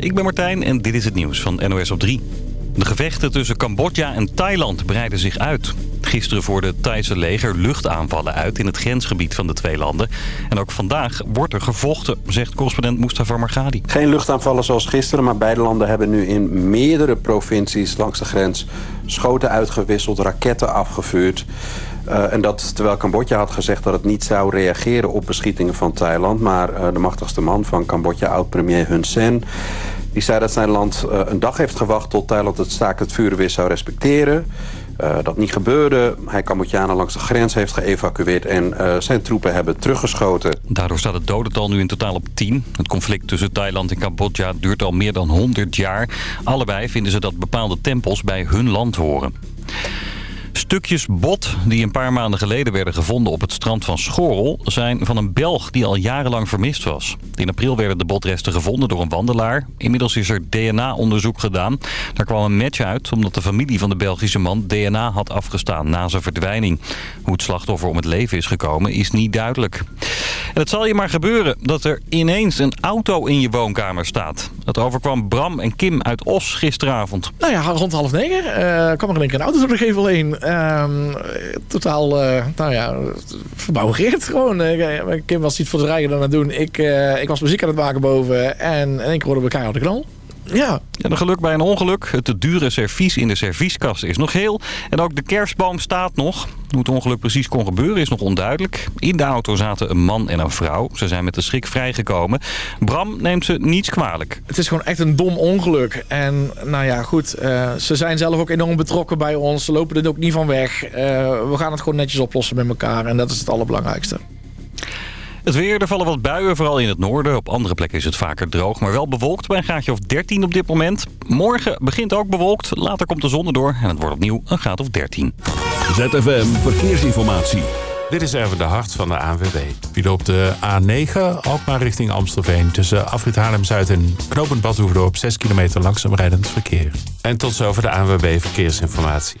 Ik ben Martijn en dit is het nieuws van NOS op 3. De gevechten tussen Cambodja en Thailand breiden zich uit. Gisteren voerde het Thaise leger luchtaanvallen uit in het grensgebied van de twee landen. En ook vandaag wordt er gevochten, zegt correspondent Mustafa Margadi. Geen luchtaanvallen zoals gisteren, maar beide landen hebben nu in meerdere provincies langs de grens schoten uitgewisseld, raketten afgevuurd. Uh, en dat terwijl Cambodja had gezegd dat het niet zou reageren op beschietingen van Thailand. Maar uh, de machtigste man van Cambodja, oud-premier Hun Sen... die zei dat zijn land uh, een dag heeft gewacht tot Thailand het staakt het vuren weer zou respecteren. dat niet gebeurde. Hij Cambodjanen langs de grens heeft geëvacueerd en zijn troepen hebben teruggeschoten. Daardoor staat het dodental nu in totaal op 10. Het conflict tussen Thailand en Cambodja duurt al meer dan 100 jaar. Allebei vinden ze dat bepaalde tempels bij hun land horen. Stukjes bot die een paar maanden geleden werden gevonden op het strand van Schorel... zijn van een Belg die al jarenlang vermist was. In april werden de botresten gevonden door een wandelaar. Inmiddels is er DNA-onderzoek gedaan. Daar kwam een match uit omdat de familie van de Belgische man DNA had afgestaan na zijn verdwijning. Hoe het slachtoffer om het leven is gekomen is niet duidelijk. En het zal je maar gebeuren dat er ineens een auto in je woonkamer staat. Dat overkwam Bram en Kim uit Os gisteravond. Nou ja, rond half negen uh, kwam er in keer een auto door de gevel heen. Uh, totaal, uh, nou ja, verbouwereerd gewoon. Kim was iets voor de rijden aan het doen. Ik, ik was muziek aan het maken boven. En keer hoorden we elkaar de knal. Ja. ja. Een geluk bij een ongeluk. Het dure servies in de servieskast is nog heel. En ook de kerstboom staat nog. Hoe het ongeluk precies kon gebeuren is nog onduidelijk. In de auto zaten een man en een vrouw. Ze zijn met de schrik vrijgekomen. Bram neemt ze niets kwalijk. Het is gewoon echt een dom ongeluk. En nou ja, goed. Uh, ze zijn zelf ook enorm betrokken bij ons. Ze lopen er ook niet van weg. Uh, we gaan het gewoon netjes oplossen met elkaar. En dat is het allerbelangrijkste. Het weer, er vallen wat buien, vooral in het noorden. Op andere plekken is het vaker droog, maar wel bewolkt bij een graadje of 13 op dit moment. Morgen begint ook bewolkt, later komt de zon erdoor en het wordt opnieuw een graad of 13. ZFM Verkeersinformatie. Dit is even de hart van de ANWB. Wie op de A9, Alkmaar richting Amstelveen... tussen Afrit Haarlem-Zuid en Knopend Badhoevedorp... 6 kilometer langzaam rijdend verkeer. En tot zover de ANWB Verkeersinformatie.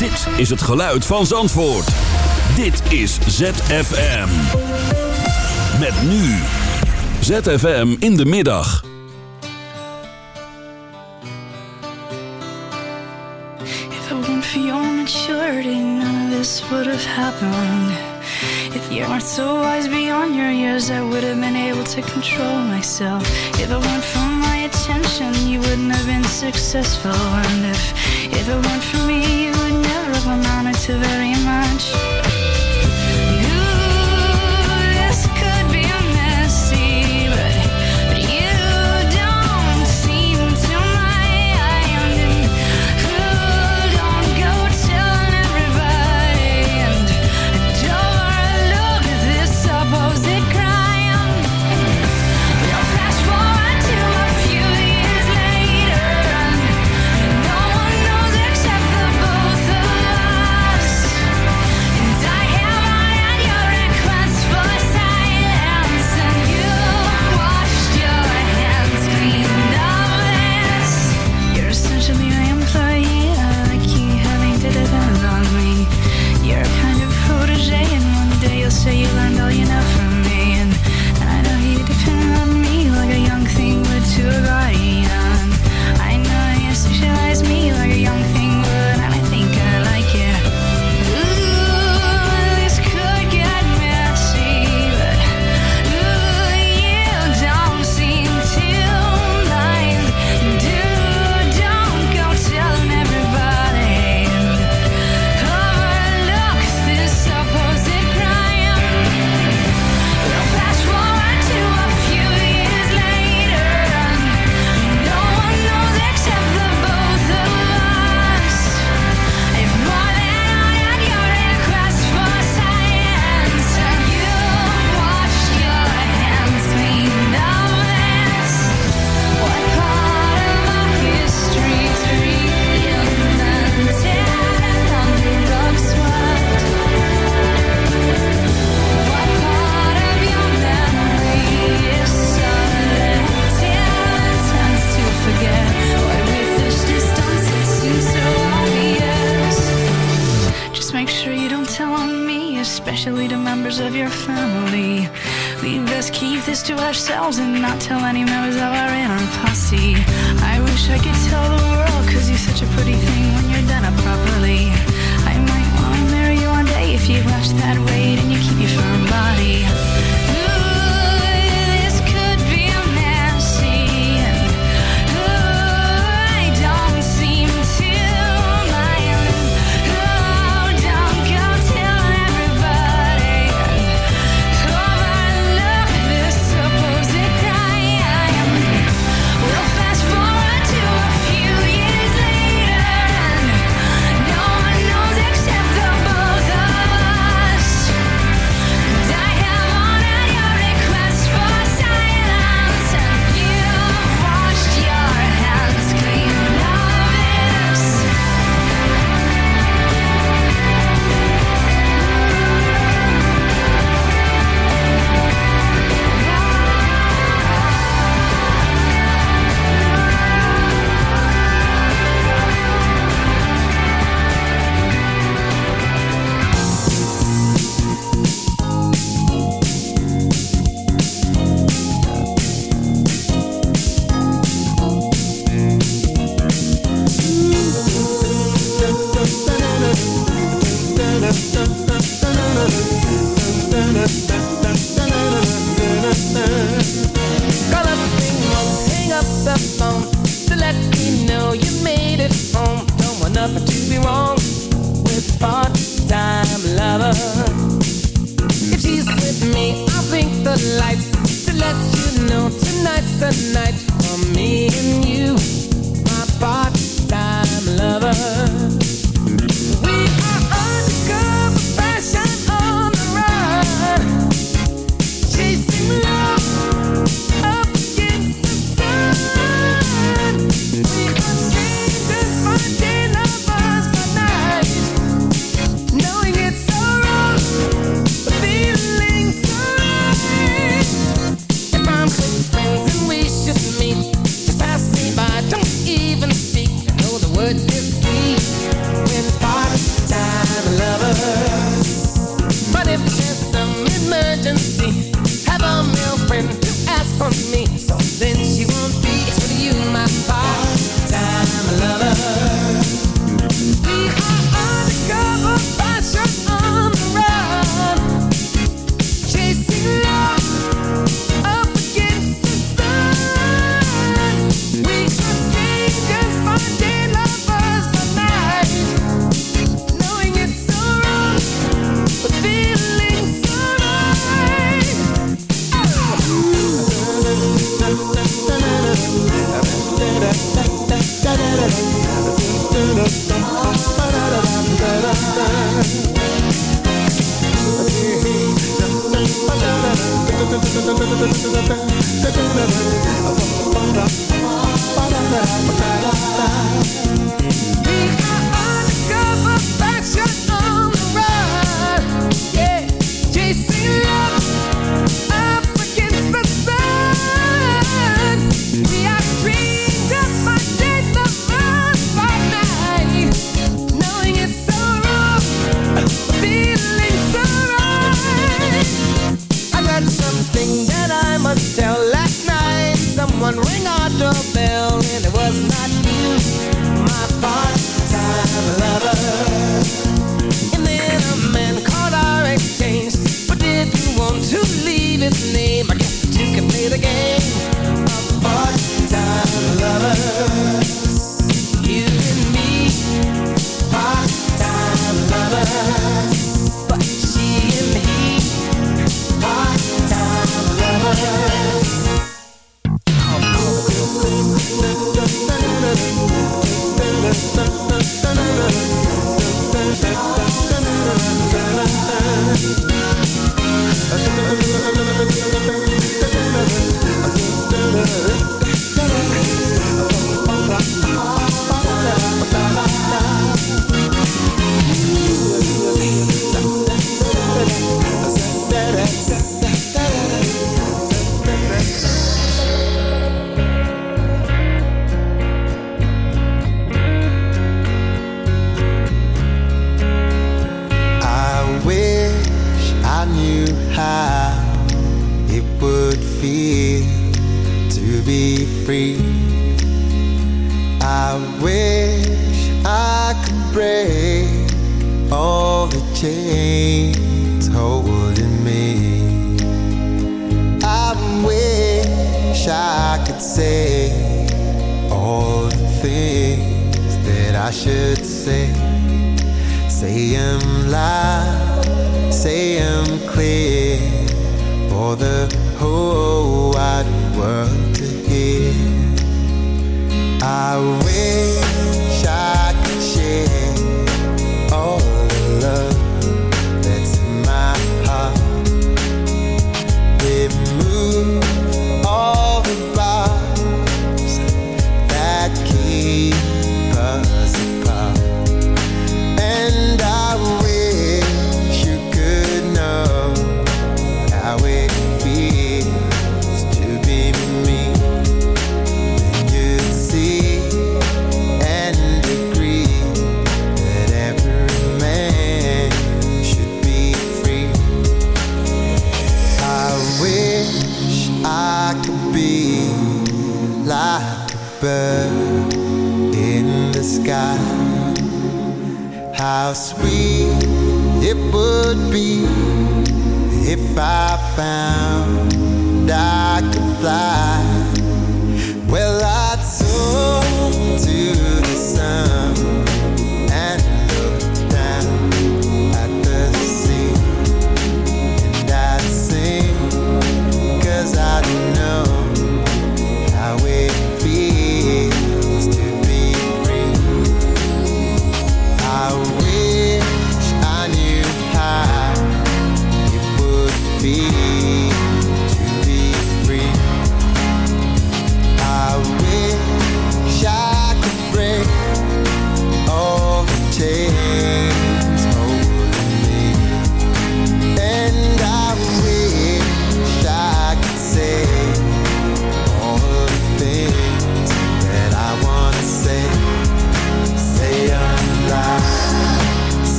Dit is het geluid van Zandvoort. Dit is ZFM. Met nu. ZFM in de middag. If it weren't for your maturity, none of this would have happened. If you weren't so wise beyond your years, I would have been able to control myself. If it weren't for my attention, you wouldn't have been successful. And if, if it weren't for me, have amounted to very much.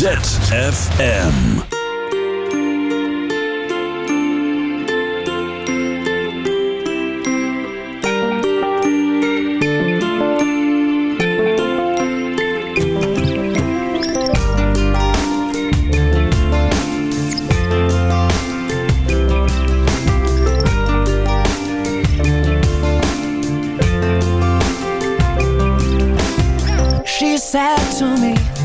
ZZFM. She said to me,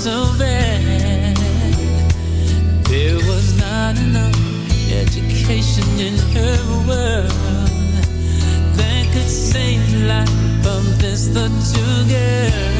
so bad. There was not enough education in her world that could save life of this little girl.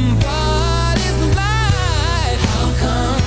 somebody's life How come?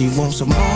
she wants some more.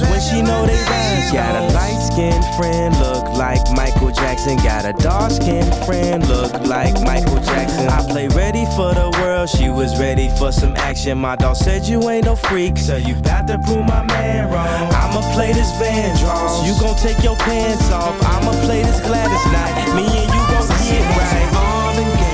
When she know they rhymes, got a light skinned friend look like Michael Jackson. Got a dark skinned friend look like Michael Jackson. I play ready for the world, she was ready for some action. My dog said you ain't no freak, so you bout to prove my man wrong. I'ma play this Van Draws. You gon' take your pants off. I'ma play this Gladys night. Me and you gon' get right. All in game.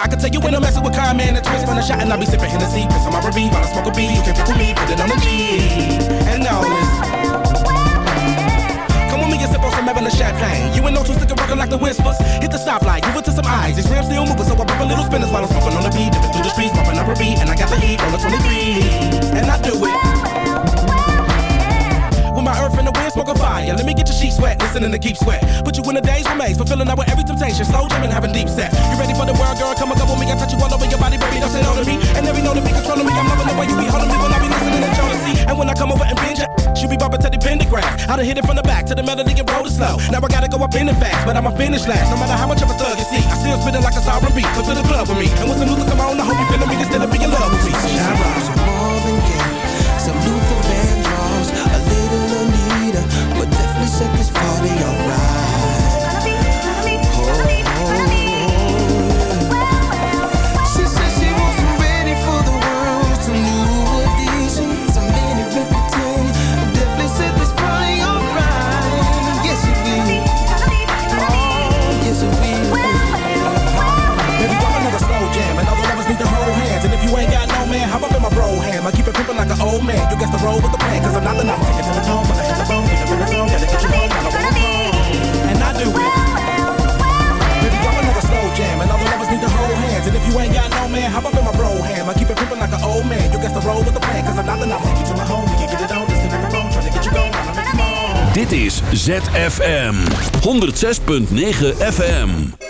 I can tell you when I'm messing with Kyle, man, a twist on a shot, and I be sipping Hennessy, piss on my Ruby, while I smoke a B. You can pick with me, put it on the G. And now listen. Come with me and sip on some Evelyn champagne. You ain't no two stick rockin' like the whispers. Hit the stoplight, give it to some eyes. These rims still moving, so I pop a little spinners while I'm smoking on the beat. Dipping through the streets, popping up a beat, and I got the heat on the 23. And I do it. The wind, smoking fire. Let me get your sheets wet, listening to keep sweat. Put you in a daze remains, fulfilling out with every temptation. Slow jamming, having deep set. You ready for the world, girl? Come and go with me. I touch you all over your body, baby. Don't sit on me. And every know to be controlling me. I'm loving the way you be holding me when I be listening to Jodeci. And when I come over and binge she be bumping to the pentagram. I done hit it from the back to the melody and roll it slow. Now I gotta go up in it fast, but I'ma finish last. No matter how much of a thug you see, I still spinning like a sovereign beat. Come to the club with me. And when some music come on, I hope you feeling me. Can still be in love with me. Shine bright. more than game. Some Luther old man. You guess the roll with the plan, cause I'm not the number. To the tone, when I hit the bone, if you ain't got no man, hop up in my bro ham. I keep it pimpin' like an old man. You guess the roll with the plan, cause I'm not number. Take you to my home, we can get it on, disconnect the phone, trying to get you going. Dit is ZFM 106.9 FM.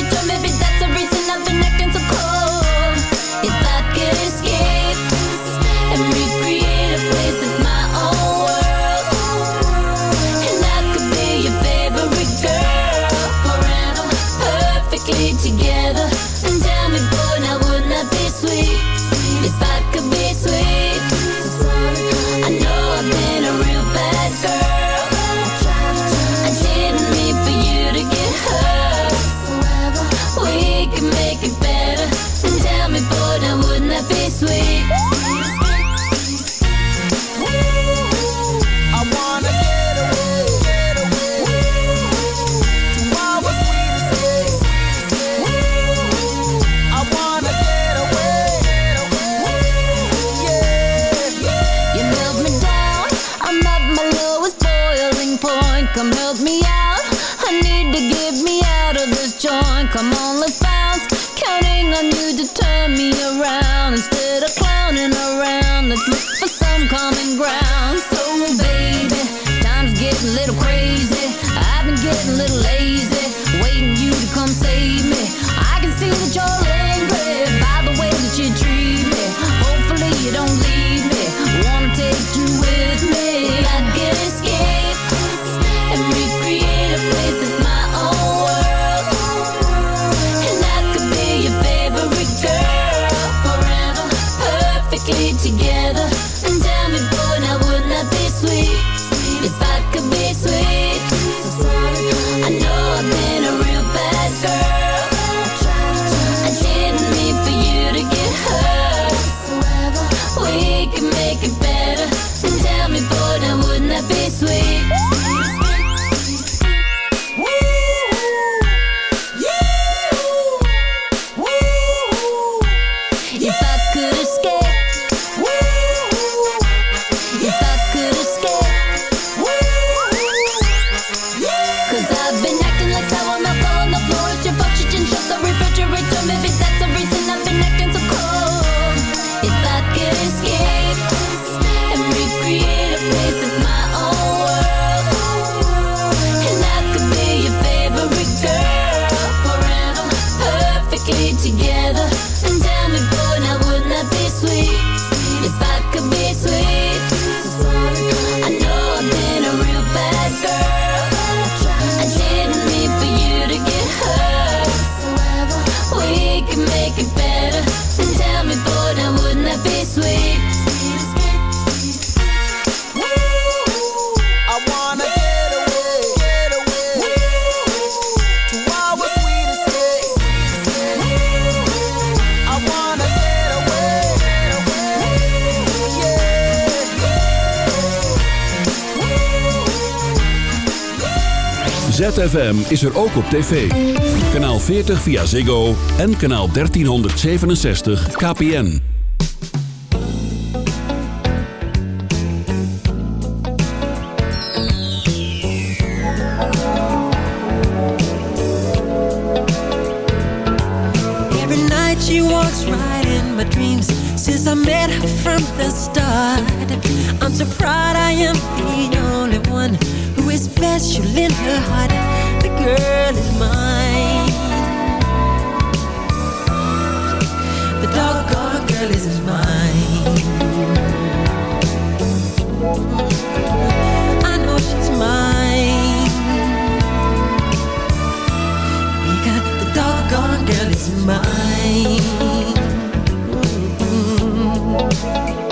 The ZFM is er ook op tv. Kanaal 40 via Ziggo en kanaal 1367 KPN. Every night she walks right in my dreams Since I met her from the start I'm so proud I am the only one Who is special in her heart. The girl is mine. The doggone girl is mine. I know she's mine. Because the doggone girl is mine. I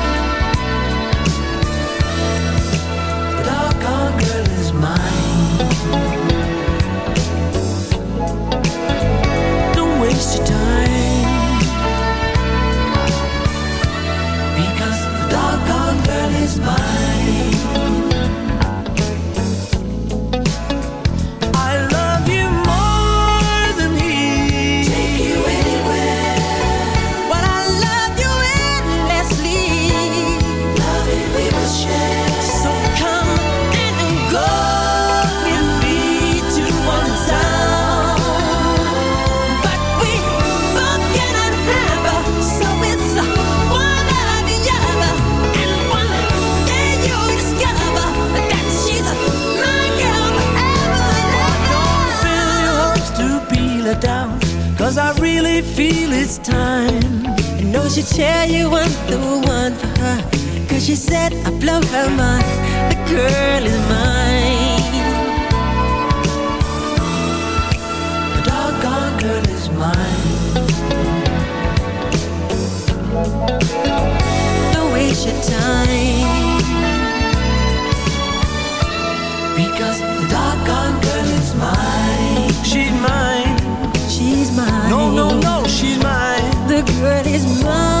Really feel it's time. I know she'll tell you I'm the one for her. Cause she said I blow her mind. The girl is mine. The doggone girl is mine. Don't waste your time. Because is mine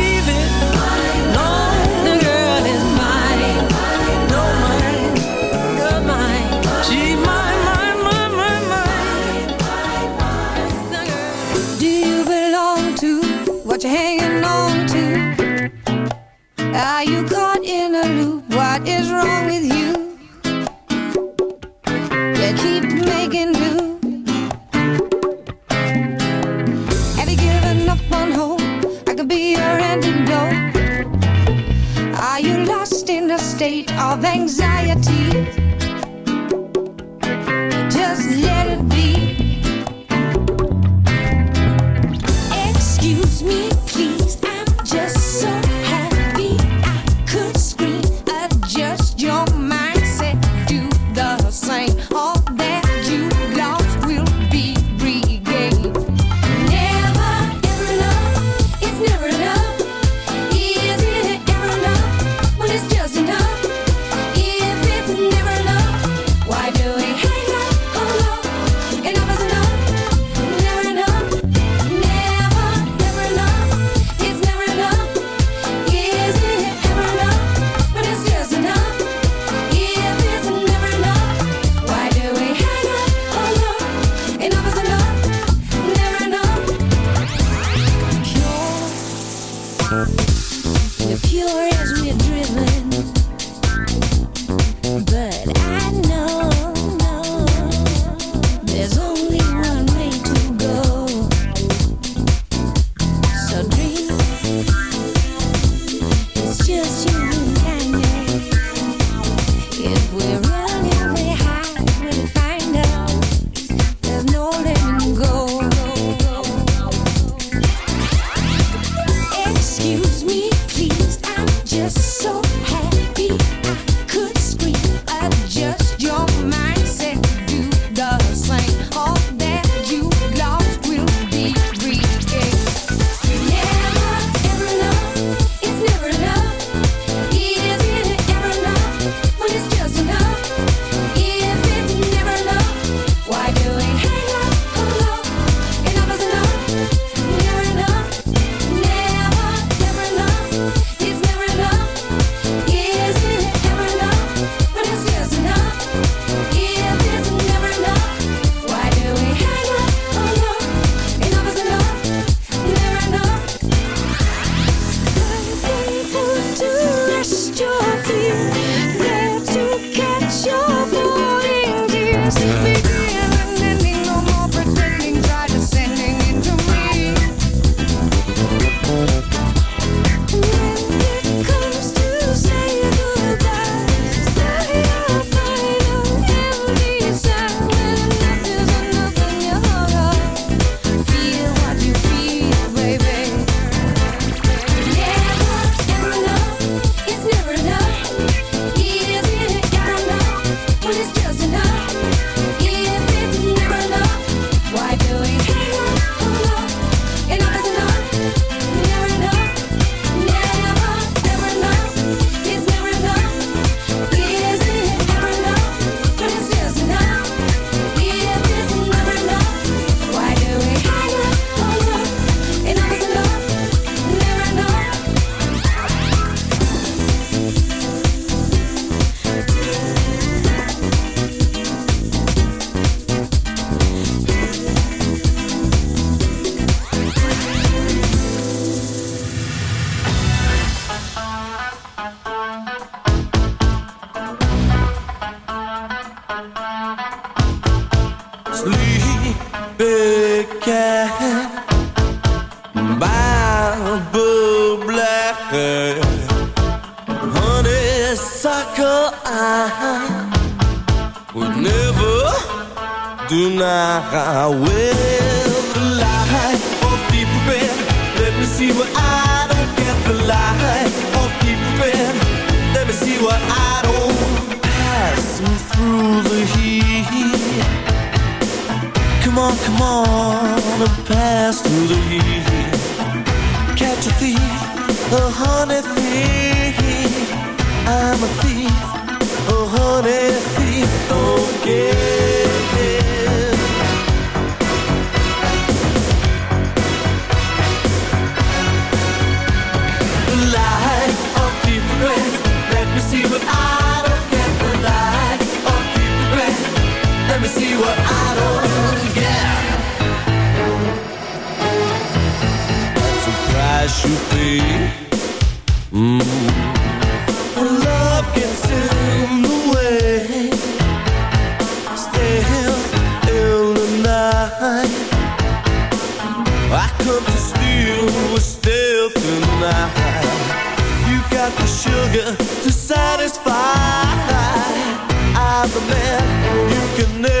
what you're hanging on to? Are you caught in a loop? What is wrong with you? You keep making do. Have you given up on hope? I could be your antidote. Are you lost in a state of anxiety? Just let it be. Black Honeysuckle I would never deny Well, the light of deep red Let me see what I don't get The light of deep red Let me see what I don't Pass me through the heat Come on, come on and pass through the heat Catch a thief, a honey thief I'm a thief, a honey thief Okay The light of deep red Let me see what I don't get. The light of deep red Let me see what I don't get. You in in I come to sugar to satisfy. I'm the man you can never